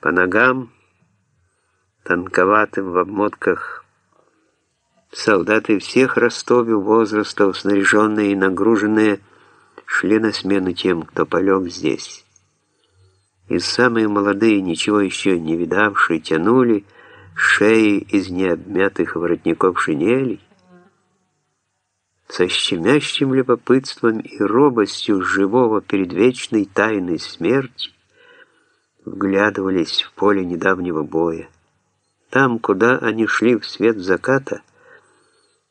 По ногам, тонковатым в обмотках, солдаты всех ростовью возрастов, снаряженные и нагруженные, шли на смену тем, кто полег здесь. И самые молодые, ничего еще не видавшие, тянули шеи из необмятых воротников шинелей, со щемящим любопытством и робостью живого перед вечной тайной смерти, вглядывались в поле недавнего боя. Там, куда они шли в свет заката,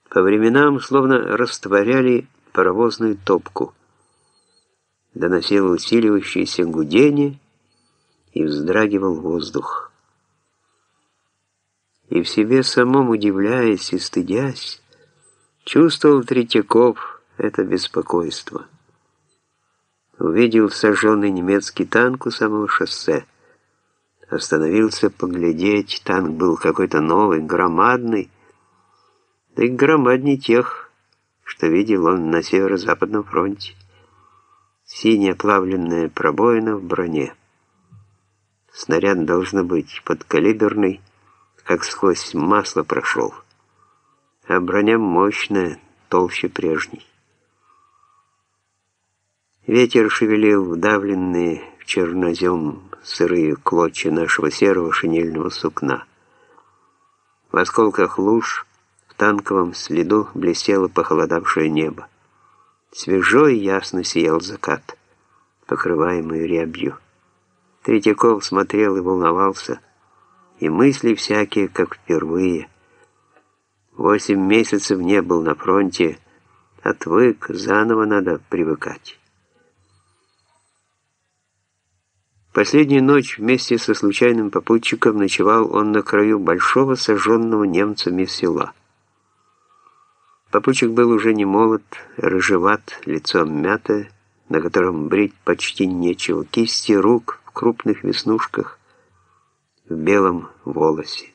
по временам словно растворяли паровозную топку. Доносило усиливающееся гудение и вздрагивал воздух. И в себе самом удивляясь и стыдясь, чувствовал Третьяков это беспокойство увидел сожженный немецкий танк у самого шоссе. Остановился поглядеть, танк был какой-то новый, громадный, да и громадней тех, что видел он на северо-западном фронте. Синяя плавленная пробоина в броне. Снаряд должно быть подкалиберный, как сквозь масло прошел. А броня мощная, толще прежней. Ветер шевелил вдавленные в чернозем сырые клочья нашего серого шинельного сукна. В осколках луж в танковом следу блестело похолодавшее небо. Свежо и ясно сиял закат, покрываемый рябью. Третьяков смотрел и волновался, и мысли всякие, как впервые. Восемь месяцев не был на фронте, отвык, заново надо привыкать. Последнюю ночь вместе со случайным попутчиком ночевал он на краю большого сожженного немцами села. Попутчик был уже не молод, рыжеват, лицом мятое, на котором брить почти нечего, кисти рук в крупных веснушках, в белом волосе.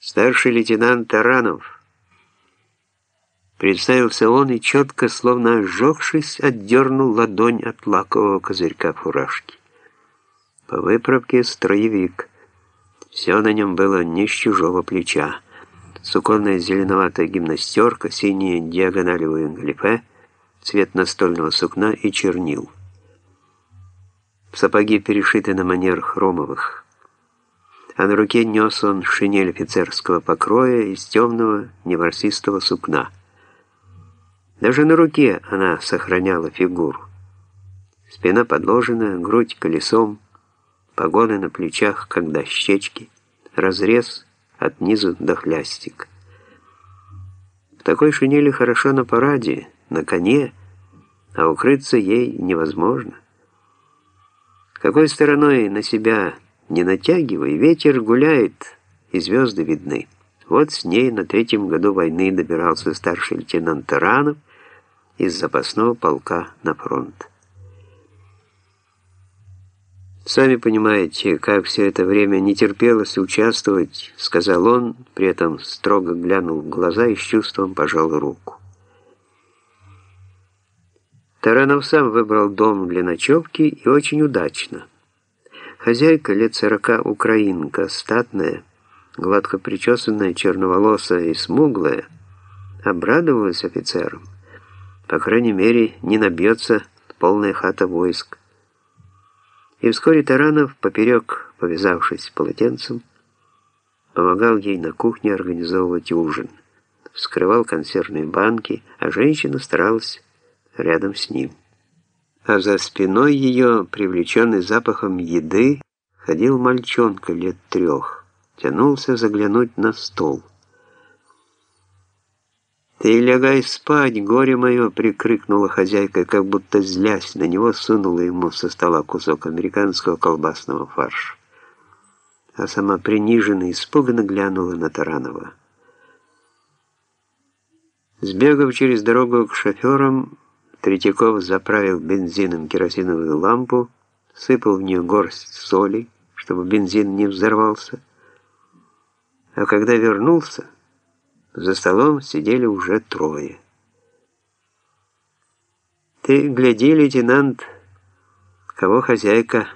Старший лейтенант Таранов Представился он и четко, словно ожегшись, отдернул ладонь от лакового козырька фуражки. По выправке строевик. Все на нем было не с чужого плеча. Суконная зеленоватая гимнастерка, синие диагоналевые галифе, цвет настольного сукна и чернил. Сапоги перешиты на манер хромовых. А на руке нес он шинель офицерского покроя из темного неворсистого сукна. Даже на руке она сохраняла фигуру. Спина подложена, грудь колесом, погоны на плечах, как дощечки, разрез от низу до хлястик. В такой шинели хорошо на параде, на коне, а укрыться ей невозможно. Какой стороной на себя не натягивай, ветер гуляет, и звезды видны. Вот с ней на третьем году войны добирался старший лейтенант Таранов, из запасного полка на фронт. «Сами понимаете, как все это время не терпелось участвовать», — сказал он, при этом строго глянул в глаза и с чувством пожал руку. Таранов сам выбрал дом для ночевки и очень удачно. Хозяйка лет сорока украинка, статная, гладко причесанная, черноволосая и смуглая, обрадовалась офицерам. По крайней мере, не набьется полная хата войск. И вскоре Таранов, поперек повязавшись полотенцем, помогал ей на кухне организовывать ужин, вскрывал консервные банки, а женщина старалась рядом с ним. А за спиной ее, привлеченный запахом еды, ходил мальчонка лет трех, тянулся заглянуть на стол. «Ты лягай спать, горе мое!» — прикрикнула хозяйка, как будто злясь на него, сунула ему со стола кусок американского колбасного фарша. А сама приниженно и испуганно глянула на Таранова. Сбегав через дорогу к шоферам, Третьяков заправил бензином керосиновую лампу, сыпал в нее горсть соли, чтобы бензин не взорвался. А когда вернулся, за столом сидели уже трое. «Ты гляди, лейтенант, кого хозяйка